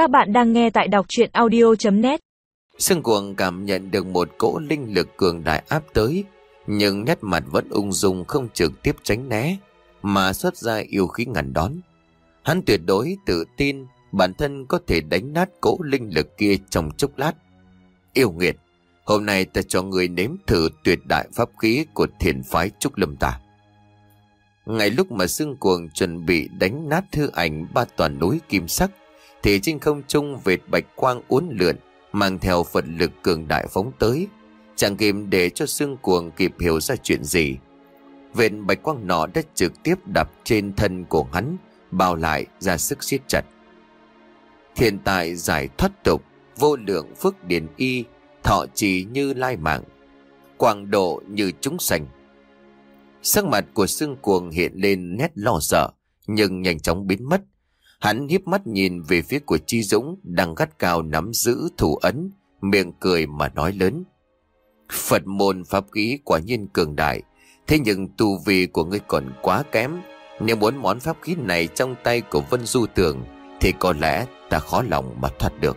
Các bạn đang nghe tại đọc chuyện audio.net Sương cuồng cảm nhận được một cỗ linh lực cường đại áp tới, nhưng nét mặt vẫn ung dung không trực tiếp tránh né, mà xuất ra yêu khí ngăn đón. Hắn tuyệt đối tự tin bản thân có thể đánh nát cỗ linh lực kia trong chốc lát. Yêu nghiệt, hôm nay ta cho người nếm thử tuyệt đại pháp khí của thiền phái Trúc Lâm ta. Ngay lúc mà Sương Cuồng chuẩn bị đánh nát thư ảnh ba toàn núi kim sắc, thì trên không trung vệt bạch quang uốn lượn, mang theo phật lực cường đại phóng tới. Chẳng kịp để cho Sương Cuồng kịp hiểu ra chuyện gì. Vệt bạch quang nọ đã trực tiếp đập trên thân của hắn, bao lại ra sức siết chặt. Hiện tại giải thoát tục, vô lượng phước điển y, thọ trì như lai mạng, quang độ như chúng sanh. Sắc mặt của Sương Cuồng hiện lên nét lo sợ, nhưng nhanh chóng biến mất. Hắn hiếp mắt nhìn về phía của Chi Dũng đang gắt cao nắm giữ thủ ấn, miệng cười mà nói lớn. Phật môn pháp khí quả nhiên cường đại, thế nhưng tu vi của ngươi còn quá kém. Nếu muốn món pháp khí này trong tay của Vân Du Tường, thì có lẽ ta khó lòng mà thoát được.